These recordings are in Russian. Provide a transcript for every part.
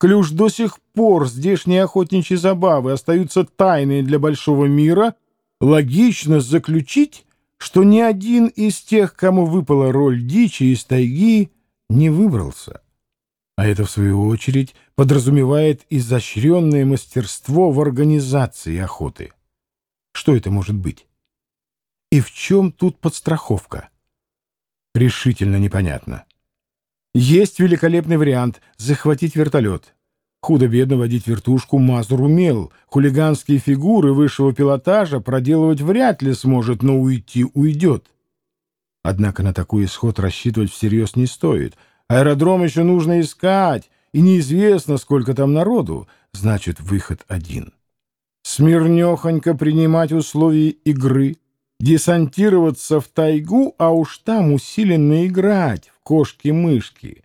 Клюш до сих пор здешние охотничьи забавы остаются тайной для большого мира, логично заключить, что ни один из тех, кому выпала роль дичи из тайги, не выбрался. А это, в свою очередь, подразумевает изощренное мастерство в организации охоты. Что это может быть? И в чем тут подстраховка? Решительно непонятно. Есть великолепный вариант — захватить вертолет. Худо-бедно водить вертушку Мазур умел. Хулиганские фигуры высшего пилотажа проделывать вряд ли сможет, но уйти уйдет. Однако на такой исход рассчитывать всерьез не стоит. Аэродром еще нужно искать, и неизвестно, сколько там народу. Значит, выход один. Смирнехонько принимать условия игры, десантироваться в тайгу, а уж там усиленно играть кошки-мышки.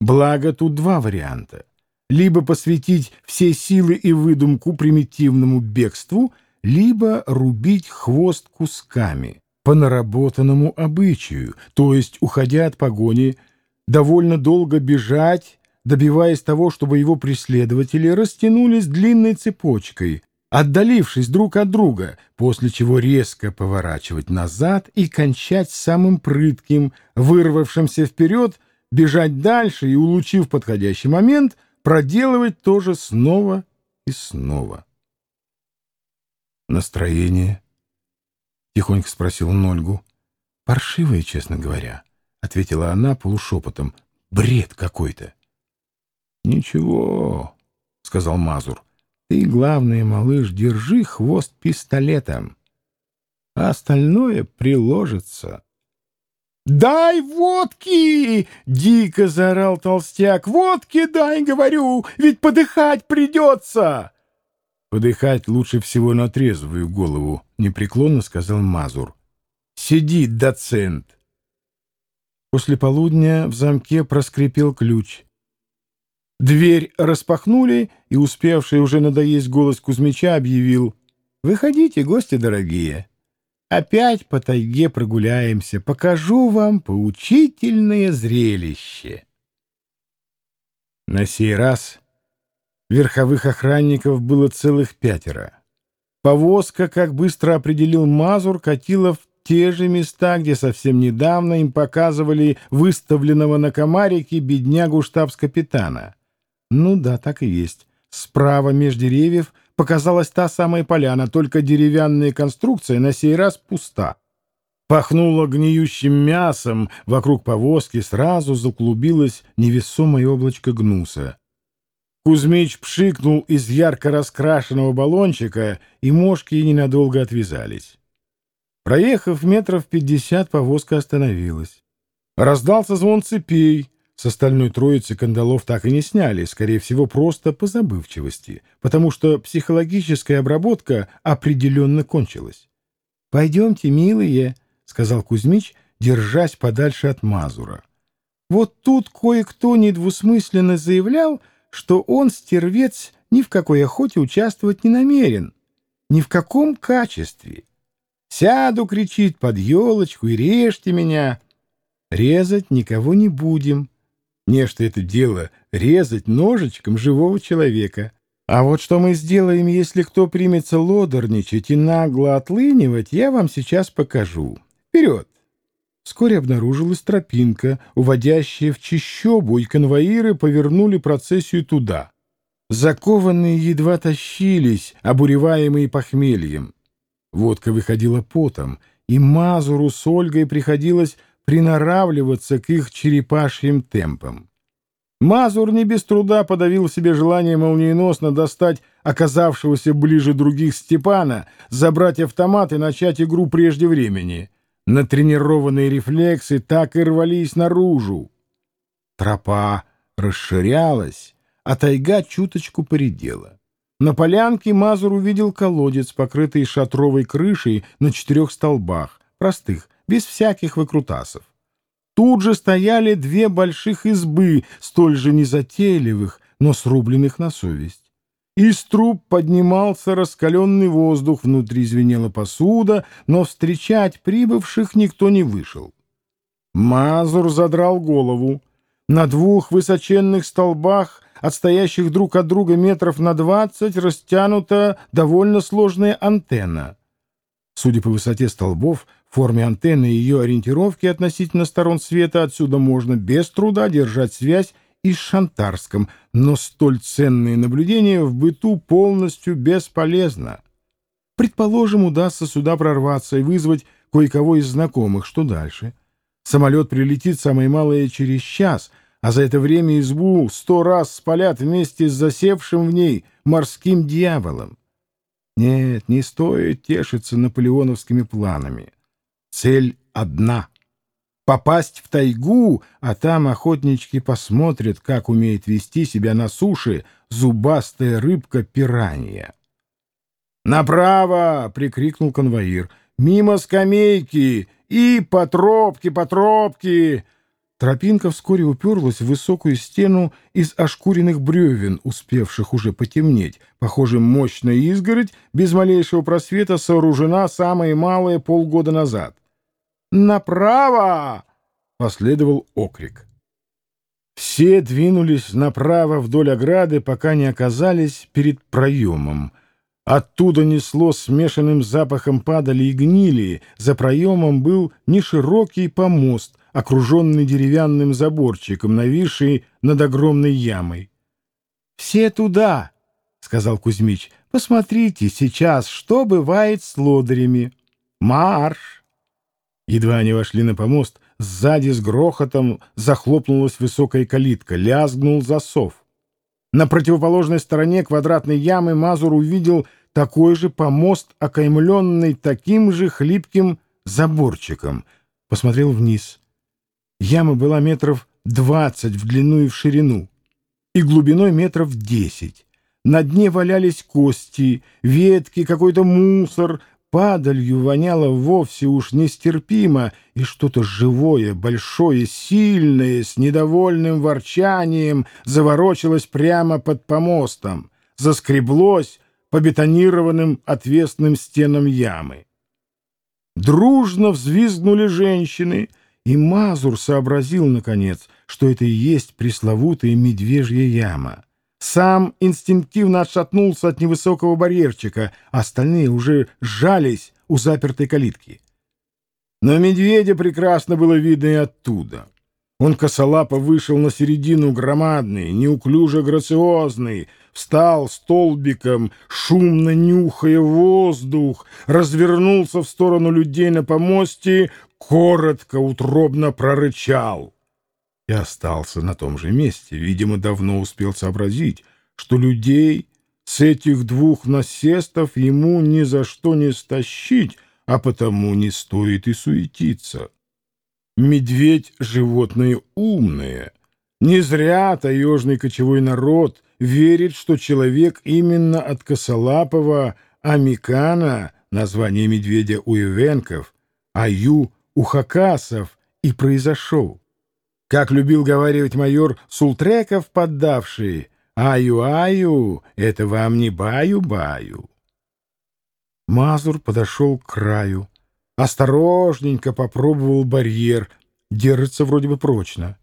Благо тут два варианта. Либо посвятить все силы и выдумку примитивному бегству, либо рубить хвост кусками по наработанному обычаю, то есть, уходя от погони, довольно долго бежать, добиваясь того, чтобы его преследователи растянулись длинной цепочкой, отдалившись друг от друга, после чего резко поворачивать назад и кончать самым прытким, вырвавшимся вперед, бежать дальше и, улучив подходящий момент, проделывать то же снова и снова. «Настроение?» — тихонько спросил Нольгу. «Паршивое, честно говоря», — ответила она полушепотом. «Бред какой-то». «Ничего», — сказал Мазур. Ты, главное, малыш, держи хвост пистолетом, а остальное приложится. «Дай водки!» — дико заорал толстяк. «Водки дай, говорю, ведь подыхать придется!» «Подыхать лучше всего на трезвую голову», — непреклонно сказал Мазур. «Сиди, доцент!» После полудня в замке проскрипел ключ. Дверь распахнули, и успевший уже надоесть голос Кузьмича объявил «Выходите, гости дорогие, опять по тайге прогуляемся, покажу вам поучительное зрелище». На сей раз верховых охранников было целых пятеро. Повозка, как быстро определил Мазур, катила в те же места, где совсем недавно им показывали выставленного на комарике беднягу штабс-капитана. Ну да, так и есть. Справа меж деревьев показалась та самая поляна, только деревянная конструкция на сей раз пуста. Пахнуло гниющим мясом, вокруг повозки сразу заклубилось невесомое облачко гнуса. Кузьмич пшикнул из ярко раскрашенного баллончика, и мошки ненадолго отвязались. Проехав метров пятьдесят, повозка остановилась. Раздался звон цепей — с остальной троицы кандалов так и не сняли, скорее всего, просто по забывчивости, потому что психологическая обработка определенно кончилась. «Пойдемте, милые», — сказал Кузьмич, держась подальше от Мазура. Вот тут кое-кто недвусмысленно заявлял, что он, стервец, ни в какой охоте участвовать не намерен. Ни в каком качестве. «Сяду», — кричит, — «под елочку и режьте меня». «Резать никого не будем», Нечто это дело — резать ножичком живого человека. А вот что мы сделаем, если кто примется лодорничать и нагло отлынивать, я вам сейчас покажу. Вперед! Вскоре обнаружилась тропинка, уводящая в чищобу, и конвоиры повернули процессию туда. Закованные едва тащились, обуреваемые похмельем. Водка выходила потом, и Мазуру с Ольгой приходилось приноравливаться к их черепашьим темпам. Мазур не без труда подавил себе желание молниеносно достать оказавшегося ближе других Степана, забрать автомат и начать игру прежде времени. Натренированные рефлексы так и рвались наружу. Тропа расширялась, а тайга чуточку поредела. На полянке Мазур увидел колодец, покрытый шатровой крышей на четырех столбах, простых, без всяких выкрутасов. Тут же стояли две больших избы, столь же незатейливых, но срубленных на совесть. Из труб поднимался раскаленный воздух, внутри звенела посуда, но встречать прибывших никто не вышел. Мазур задрал голову. На двух высоченных столбах отстоящих друг от друга метров на двадцать, растянута довольно сложная антенна. Судя по высоте столбов, форме антенны и ее ориентировке относительно сторон света, отсюда можно без труда держать связь и с Шантарском, но столь ценные наблюдения в быту полностью бесполезно. Предположим, удастся сюда прорваться и вызвать кое-кого из знакомых. Что дальше? Самолет прилетит самое малое через час, а за это время избу сто раз спалят вместе с засевшим в ней морским дьяволом. Нет, не стоит тешиться наполеоновскими планами. Цель одна — попасть в тайгу, а там охотнички посмотрят, как умеет вести себя на суше зубастая рыбка-пиранья. «Направо!» — прикрикнул конвоир. «Мимо скамейки! И по тропке, по тропке!» Тропинка вскоре уперлась в высокую стену из ошкуренных бревен, успевших уже потемнеть. Похоже, мощная изгородь без малейшего просвета сооружена самое малое полгода назад. «Направо!» — последовал окрик. Все двинулись направо вдоль ограды, пока не оказались перед проемом. Оттуда несло смешанным запахом падали и гнили. За проемом был неширокий помост, окруженный деревянным заборчиком, нависший над огромной ямой. — Все туда! — сказал Кузьмич. — Посмотрите сейчас, что бывает с лодырями. Марш! Едва они вошли на помост, сзади с грохотом захлопнулась высокая калитка, лязгнул засов. На противоположной стороне квадратной ямы Мазур увидел такой же помост, окаймленный таким же хлипким заборчиком. Посмотрел вниз. Яма была метров двадцать в длину и в ширину, и глубиной метров десять. На дне валялись кости, ветки, какой-то мусор, падалью воняло вовсе уж нестерпимо, и что-то живое, большое, сильное, с недовольным ворчанием заворочилось прямо под помостом, заскреблось по бетонированным отвесным стенам ямы. Дружно взвизгнули женщины, и Мазур сообразил, наконец, что это и есть пресловутая медвежья яма. Сам инстинктивно отшатнулся от невысокого барьерчика, а остальные уже сжались у запертой калитки. Но медведя прекрасно было видно и оттуда. Он косолапо вышел на середину громадный, неуклюже грациозный, встал столбиком, шумно нюхая воздух, развернулся в сторону людей на помосте, коротко, утробно прорычал и остался на том же месте. Видимо, давно успел сообразить, что людей с этих двух насестов ему ни за что не стащить, а потому не стоит и суетиться. Медведь — животное умное. Не зря таежный кочевой народ верит, что человек именно от косолапого Амикана, название медведя у ивенков, аю у хакасов, и произошел. Как любил говаривать майор Султреков, поддавший, «Аю-аю, это вам не баю-баю». Мазур подошел к краю, осторожненько попробовал барьер, держится вроде бы прочно.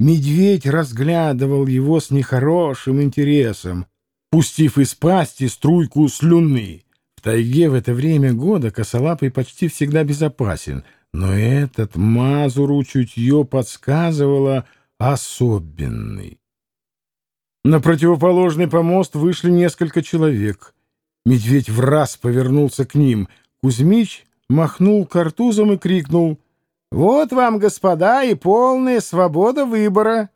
Медведь разглядывал его с нехорошим интересом, пустив из пасти струйку слюны. В тайге в это время года косолапый почти всегда безопасен — но этот Мазуру чутье подсказывало особенный. На противоположный помост вышли несколько человек. Медведь в раз повернулся к ним. Кузьмич махнул картузом и крикнул. «Вот вам, господа, и полная свобода выбора.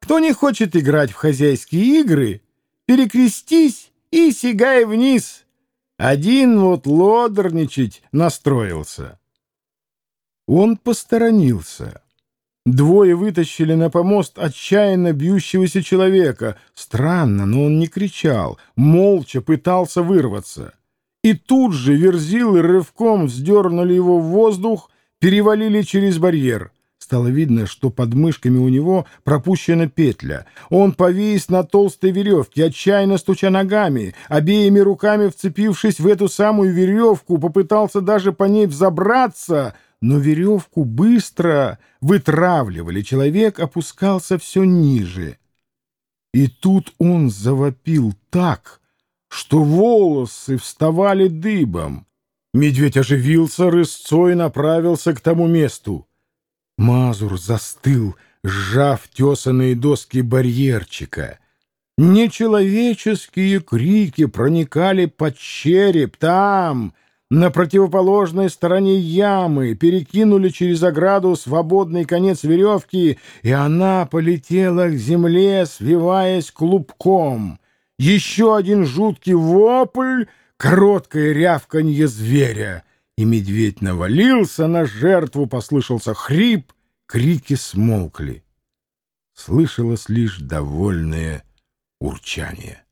Кто не хочет играть в хозяйские игры, перекрестись и сигай вниз. Один вот лодорничать настроился». Он посторонился. Двое вытащили на помост отчаянно бьющегося человека. Странно, но он не кричал, молча пытался вырваться. И тут же верзилы рывком вздернули его в воздух, перевалили через барьер. Стало видно, что под мышками у него пропущена петля. Он повис на толстой веревке, отчаянно стуча ногами, обеими руками вцепившись в эту самую веревку, попытался даже по ней взобраться — но веревку быстро вытравливали, человек опускался все ниже. И тут он завопил так, что волосы вставали дыбом. Медведь оживился рысцой и направился к тому месту. Мазур застыл, сжав тесанные доски барьерчика. Нечеловеческие крики проникали под череп там, на противоположной стороне ямы, перекинули через ограду свободный конец веревки, и она полетела к земле, свиваясь клубком. Еще один жуткий вопль, короткое рявканье зверя, и медведь навалился на жертву, послышался хрип, крики смолкли. Слышалось лишь довольное урчание.